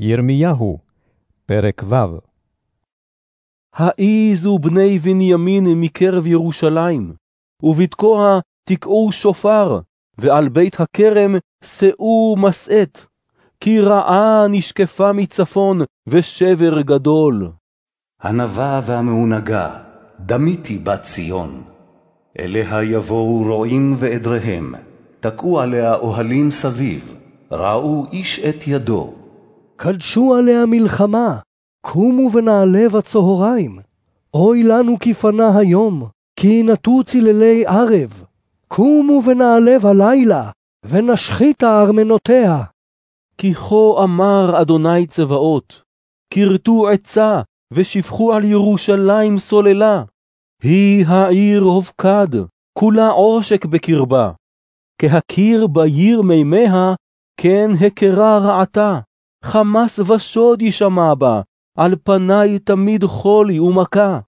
ירמיהו, פרק ו' העיזו בני בנימין מקרב ירושלים, ובתקוע תקעו שופר, ועל בית הכרם שאו משאת, כי רעה נשקפה מצפון, ושבר גדול. ענווה והמעונגה, דמיתי בת ציון. אליה יבואו רועים ועדריהם, תקעו עליה אוהלים סביב, ראו איש את ידו. קדשו עליה מלחמה, קומו ונעלה בצהריים. אוי לנו כי פנה היום, כי נטו צללי ערב. קומו ונעלה בלילה, ונשחיתה ארמנותיה. כי כה אמר אדוני צבאות, כרתו עצה, ושפכו על ירושלים סוללה. היא העיר הופקד, כולה עושק בקרבה. כהכיר בעיר מימיה, כן הכרה רעתה. חמס ושוד יישמע בה, על פניי תמיד חולי ומכה.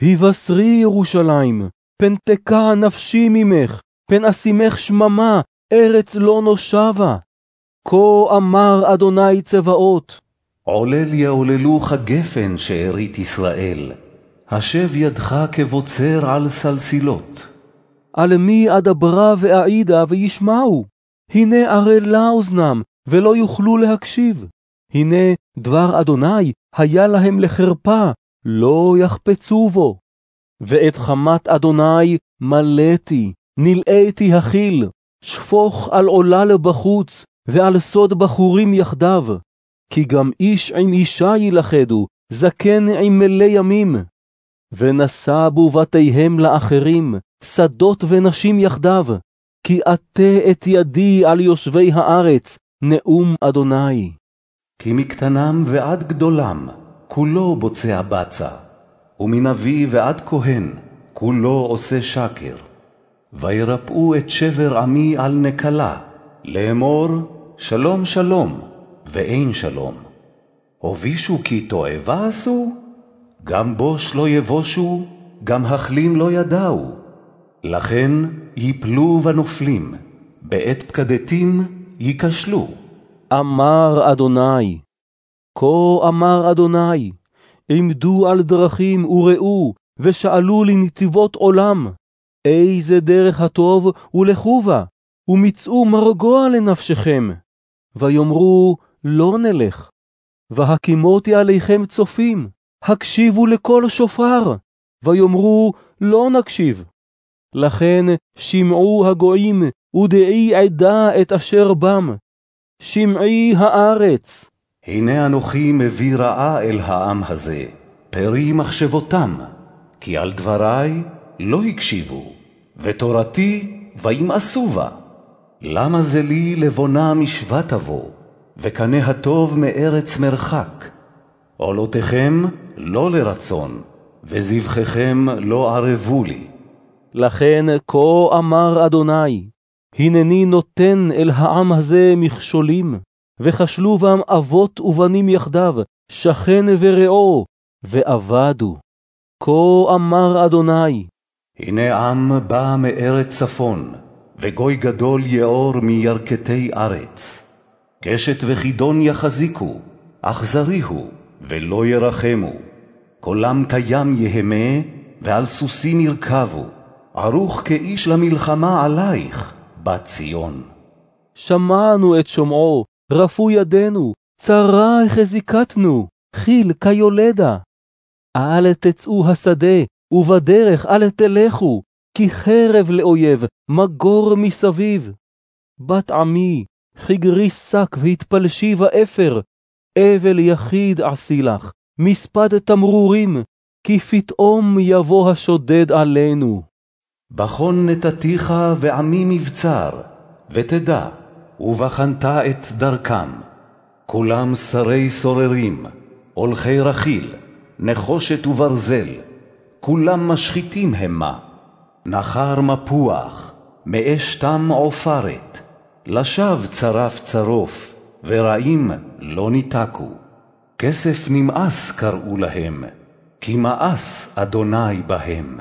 היבשרי ירושלים, פן תקע נפשי ממך, פן אשימך שממה, ארץ לא נושבה. כה אמר אדוני צבאות. עולל יעוללוך גפן שארית ישראל, השב ידך כבוצר על סלסילות. על מי אדברה ואעידה וישמעו? הנה ערלה אוזנם, ולא יוכלו להקשיב. הנה דבר אדוני היה להם לחרפה, לא יחפצו בו. ואת חמת אדוני מלאתי, נלאיתי החיל, שפוך על עולל בחוץ, ועל סוד בחורים יחדיו. כי גם איש עם אישה ילכדו, זקן עם מלא ימים. ונשאבו בתיהם לאחרים, שדות ונשים יחדיו, כי עטה את ידי על יושבי הארץ, נאום אדוני. כי מקטנם ועד גדולם, כולו בוצע בצע, ומנביא ועד כהן, כולו עושה שקר. וירפאו את שבר עמי על נקלה, לאמור שלום שלום, ואין שלום. הובישו כי תועבה עשו? גם בוש לא יבושו, גם החלים לא ידעו. לכן יפלו ונופלים, בעת פקדתים ייכשלו. אמר אדוני, כה אמר אדוני, עמדו על דרכים וראו, ושאלו לנתיבות עולם, איזה דרך הטוב ולכו בה, ומצאו מרגוע לנפשכם. ויאמרו, לא נלך. והקימותי עליכם צופים, הקשיבו לקול שופר. ויאמרו, לא נקשיב. לכן שמעו הגויים, ודעי עדה את אשר בם. שמעי הארץ. הנה אנוכי מביא רעה אל העם הזה, פרי מחשבותם, כי על דברי לא הקשיבו, ותורתי וימאסו בה. למה זה לי לבונה משווה תבוא, וקנה הטוב מארץ מרחק? עולותיכם לא לרצון, וזבחיכם לא ערבו לי. לכן כה אמר אדוני, הנני נותן אל העם הזה מכשולים, וכשלו בם אבות ובנים יחדיו, שכן ורעו, ואבדו. כה אמר אדוני, הנה עם בא מארץ צפון, וגוי גדול יאור מירכתי ארץ. קשת וחידון יחזיקו, אכזרי הוא, ולא ירחמו. קולם קיים יהמה, ועל סוסים ירכבו. ערוך כאיש למלחמה עלייך, בת ציון. שמענו את שמעו, רפו ידינו, צרה החזיקתנו, חיל כיולדה. אל תצאו השדה, ובדרך אל תלכו, כי חרב לאויב, מגור מסביב. בת עמי, חגרי שק והתפלשי באפר, אבל יחיד עשי לך, מספד תמרורים, כי פתאום יבוא השודד עלינו. בחון נתתיך ועמי מבצר, ותדע, ובחנת את דרכם. כולם שרי סוררים, הולכי רכיל, נחושת וברזל, כולם משחיתים המה. נחר מפוח, מאש תם עופרת, לשווא צרף צרוף, ורעים לא ניתקו. כסף נמאס קראו להם, כי מאס אדוני בהם.